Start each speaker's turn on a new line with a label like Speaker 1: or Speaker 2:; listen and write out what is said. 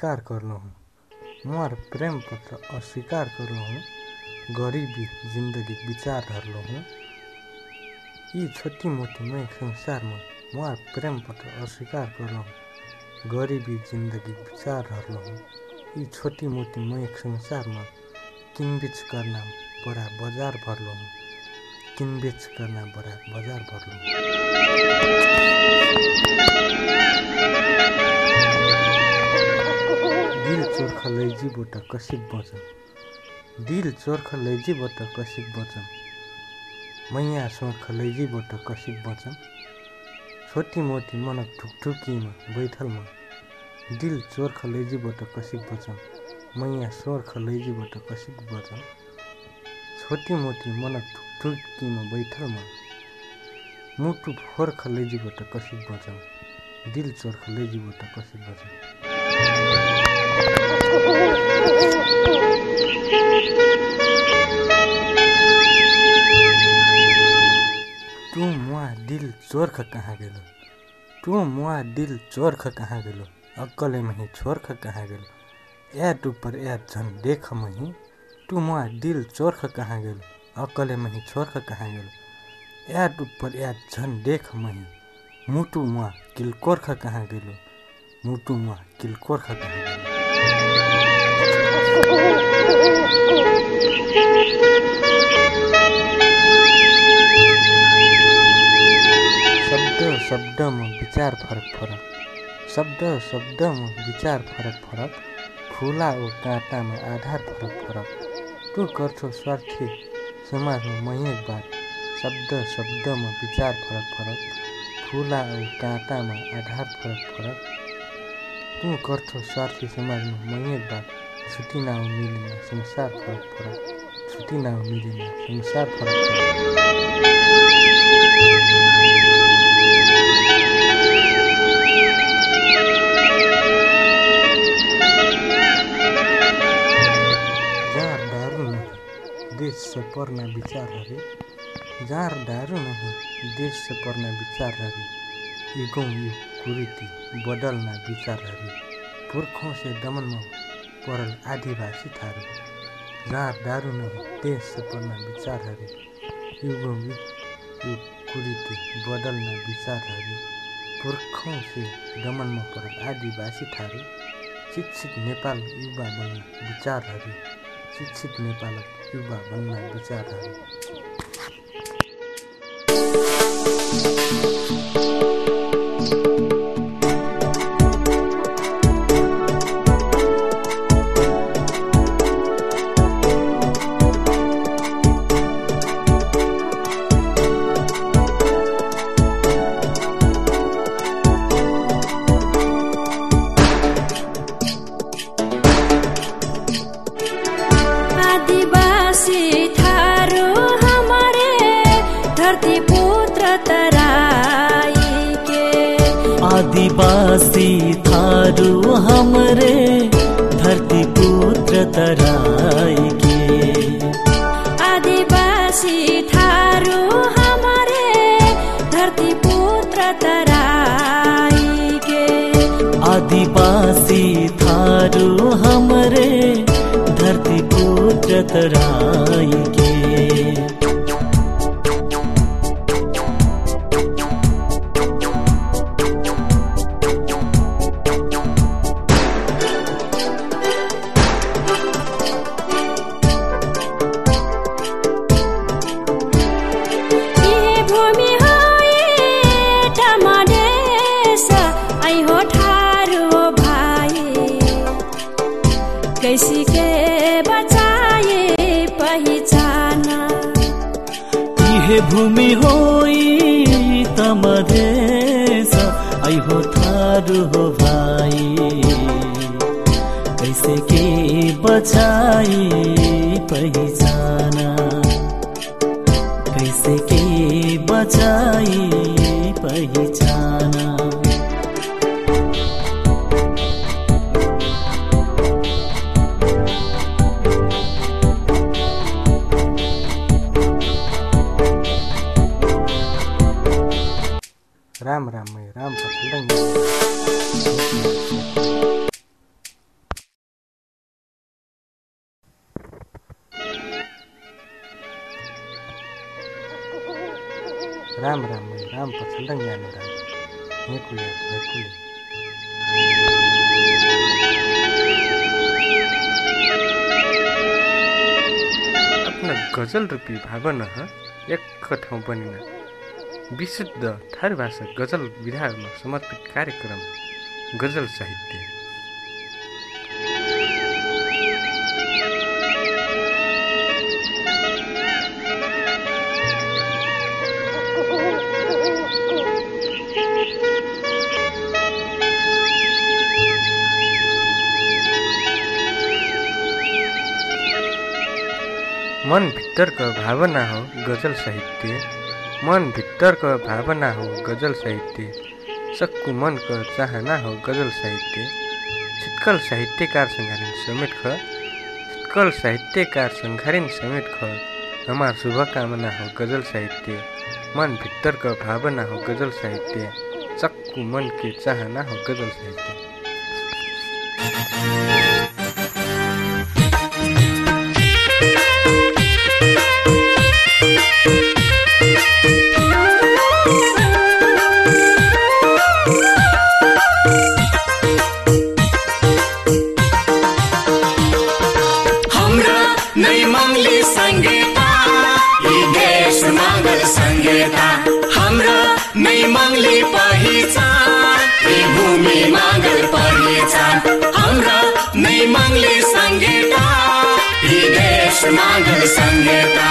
Speaker 1: स्वीकार करलहुँ मुहार प्रेम पत्र अस्वीकार करलहुँ गरिबी जिन्दगी विचार धरलहुँ यी छोटी मोटी मैं संसारमा मुहार प्रेम पत्र अस्वीकार करलहुँ गरिबी जिन्दगी विचार धरलहुँ यी छोटी मोटी मैं संसारमा किनबेच करना बडा बजार भरलहुँ किनबेच करना बडा बजार भरलहुँ दिल चोर्ख लैजीबाट कसिक बचन दिल चोर्ख लैजीबाट कसिक बचन मैया सोर्ख लैजीबाट कसिक बचन छोटी मोटी मनक ढुकढुकीमा बैठलमा दिल चोर्ख लैजीबाट कसिक बचन मैया सोर्ख लैजीबाट कसिक बचन छोटी मोटी मनक ढुकढुकीमा बैठलमा मुटु फोर्ख लैजीबाट कसिक बचन दिल चोर्ख लैजीबाट कसिक बचन तू दिल चोर्ख कहाँ गेलो? तू मुआ दिल चोर्ख कहाँ गेलो? अक्कले मही छोर्ख कहाँ गेलो? याद ऊपर याद झन देख मही तू मुआ दिल चोर्ख कहाँ गेलो? अक्कले मही छोर्ख कहाँ गेलो? याद ऊपर याद झन देख मही मुटु मुआ किलकोर्ख कहाँ गेलो? मुटु मुआ किलकोर्ख कहाँ गेलो? विचार फरक फरक शब्द शब्दमा विचार फरक फरक फुला ओ काँटामा आधार फरक फरक। तँ गर्छौ स्वार्थी समाजमा मैयक बात शब्द शब्दमा विचार फरक फरक फुला ओ काँटामा आधार फरक फरक। तँ गर्छौ स्वार्थी समाजमा मैयक बात छुट्टी नाउ मिलेन संसार फरक फरक छुट्टी नाउ मिलेन संसार फरक फरक। से विचार हरे। जार दारू नहीं देश से विचार हरे। ये गाउँ यो कुरीति बदल्ना विचार हरे। पुर्खों से दमन में परल आदिवासी थारे। जार दारू नहीं देश से विचार हरे। यो गाउँ यो कुरीति बदल्ना विचार हरे। पुर्खों से दमन में परल आदिवासी थारे। शिक्षित नेपाल युवा विचार हरे। शिक्षित नेपालक युवा बन्न विचारहरू
Speaker 2: आदिवासी थारू हमरे धरती पुत्र तराई के।
Speaker 3: आदिवासी थारू हमारे धरती पुत्र तराई के।
Speaker 2: आदिवासी थारू हमरे धरती पुत्र तराई के। भूमि
Speaker 3: होई आई हो थारू हो भाई कैसे के बचाई पहिचाना? कैसे के बचाई पहिचाना?
Speaker 1: राम राममय राम राम राममय राम प्रचण्ड ज्ञान राम हेकुले हेकुले आफ्ना गजल रूपी भावना एक ठाउँ पनि बनिन विशुद्ध थारू भाषा गजल विधामा समर्पित कार्यक्रम गजल साहित्य। मन भित्रको भावना हो गजल साहित्य। मन भित्रको भावना हो, गज़ल साहित्य। सक्कु मनको चाहना हो, गज़ल साहित्य। छिटकल साहित्यकार सङ्घारिन समेत ख। छिटकल साहित्यकार सङ्घारिन समेत ख। हमार शुभकामना हो, गज़ल साहित्य। मन भित्रको भावना हो, गज़ल साहित्य। सक्कु मन के चाहना हो, गज़ल साहित्य।
Speaker 4: सङ्गीता हाम्रा नै मङ्गली पहिचान भूमि मङ्गल पहिचान हाम्रा नै मङ्गली सङ्गीता देश मङ्गल सङ्गीता